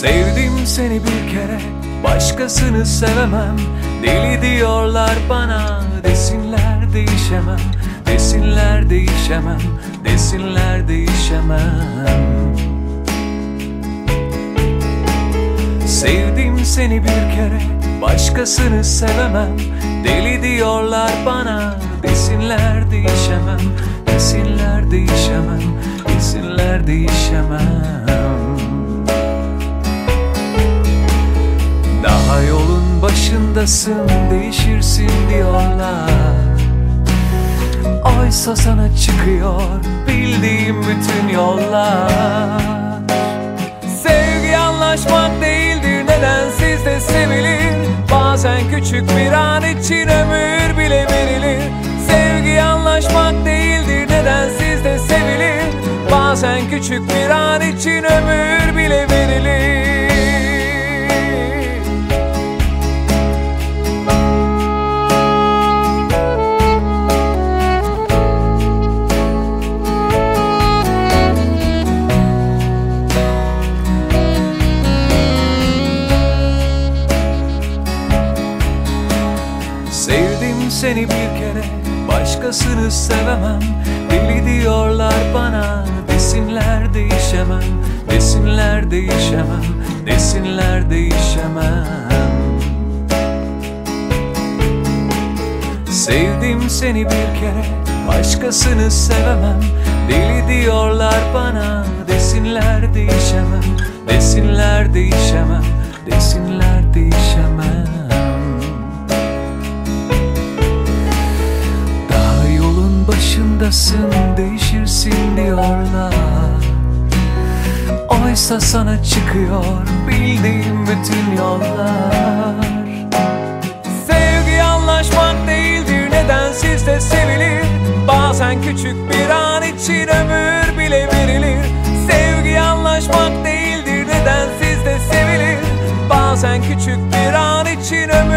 Sevdim seni bir kere Başkasını sevemem. Deli diyorlar bana Desinler değişemem. Desinler değişemem Desinler değişemem. Sevdim seni bir kere Başkasını sevemem. Deli diyorlar bana Desinler değişemem. Desinler değişemem Desinler değişemem başındasın Değişirsin diyorlar. Oysa sana çıkıyor Bildiğim bütün yollar. Sevgi anlaşmak değildir nedensiz de sevilir Bazen küçük bir an için ömür bile verilir. Sevgi anlaşmak değildir nedensiz de sevilir Bazen küçük bir an için ömür bile verilir seni bir kere Başkasını sevemem. Deli diyorlar bana Desinler değişemem Desinler değişemem Desinler değişemem. Sevdim seni bir kere Başkasını sevemem. Deli diyorlar bana Desinler değişemem Desinler değişemem Desinler başındasın değişirsin diyorlar. Oysa sana çıkıyor bildiğim bütün yollar. Sevgi anlaşmak değildir nedensiz de sevilir? Bazen küçük bir an için ömür bile verilir. Sevgi anlaşmak değildir nedensiz de sevilir? Bazen küçük bir an için ömür